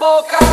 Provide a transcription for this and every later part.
boca.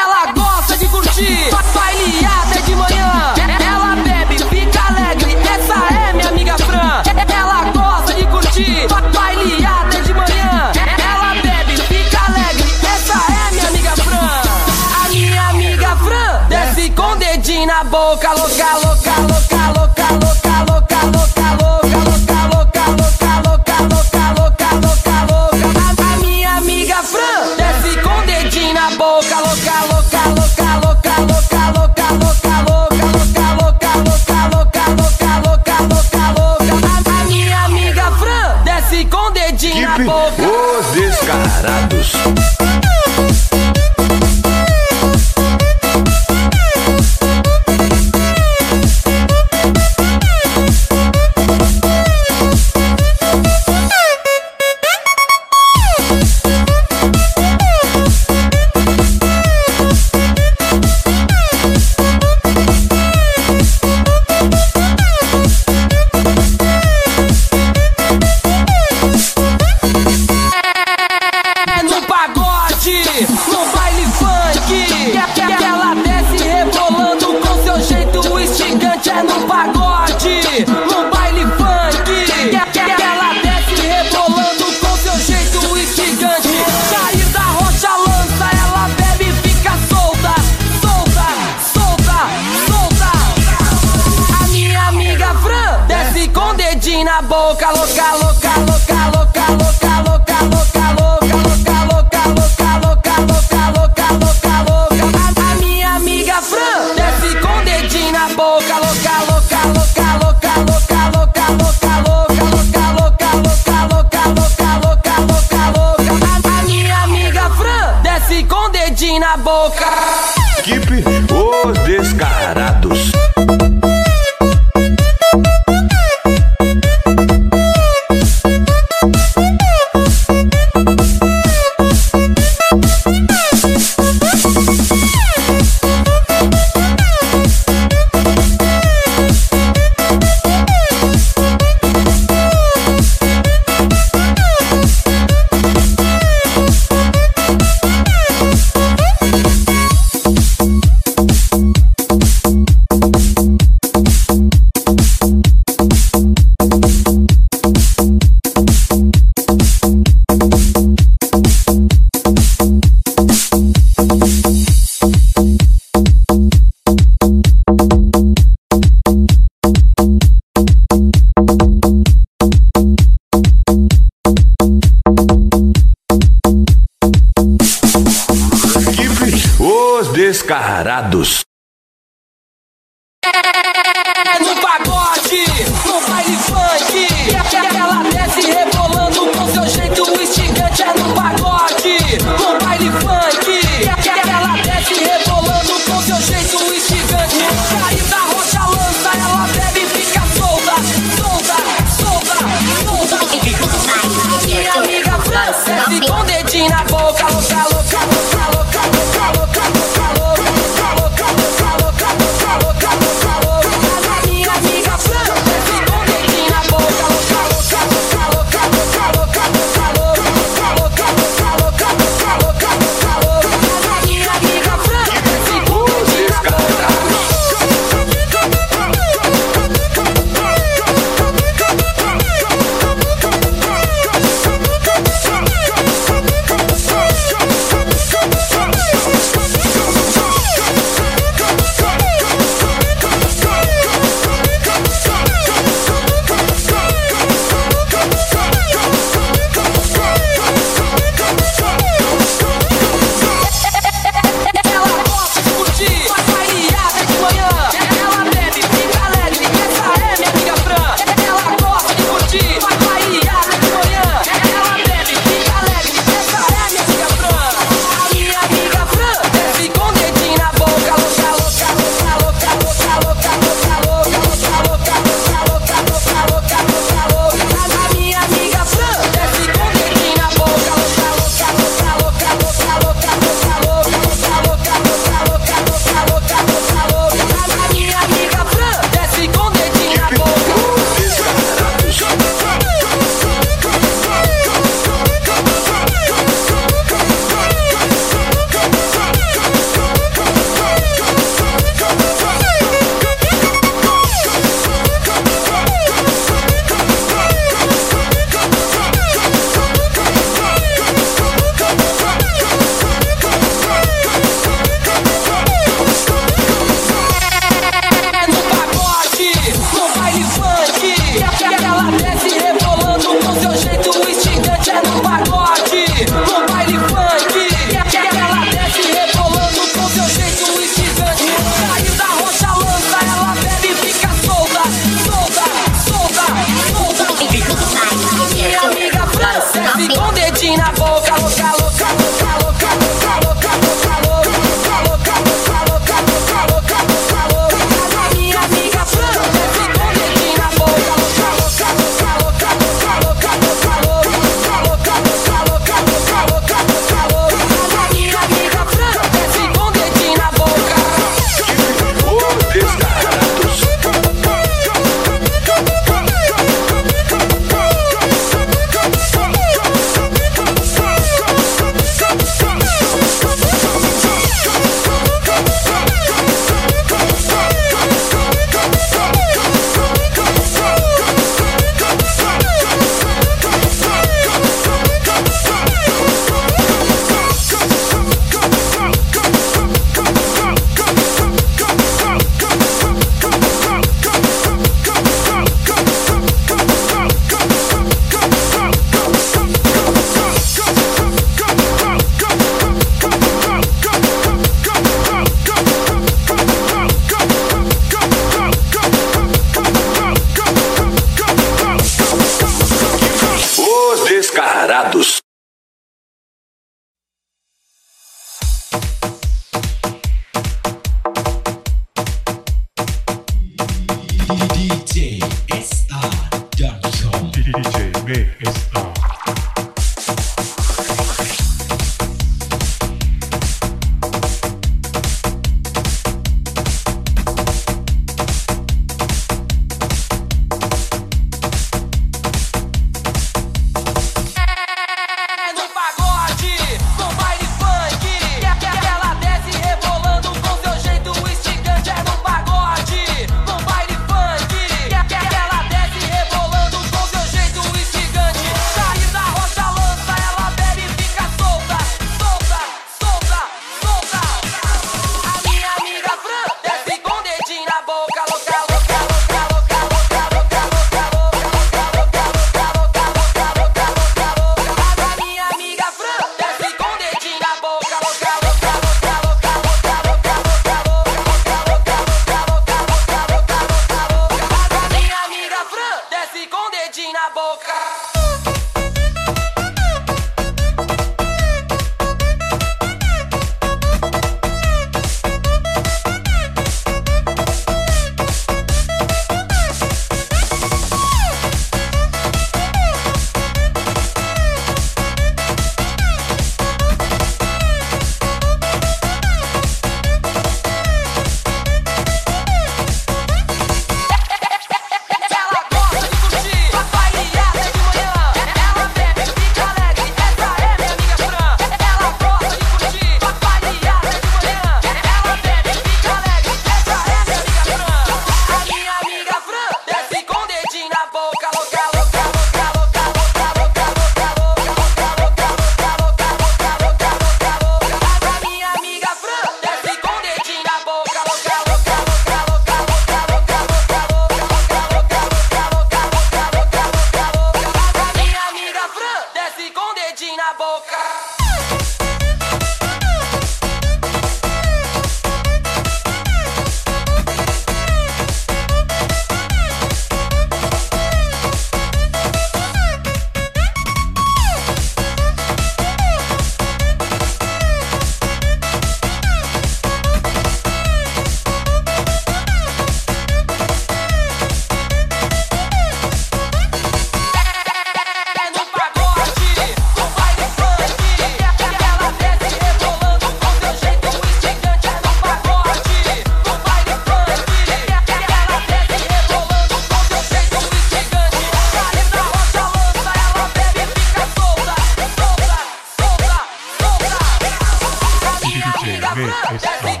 me. It's, uh,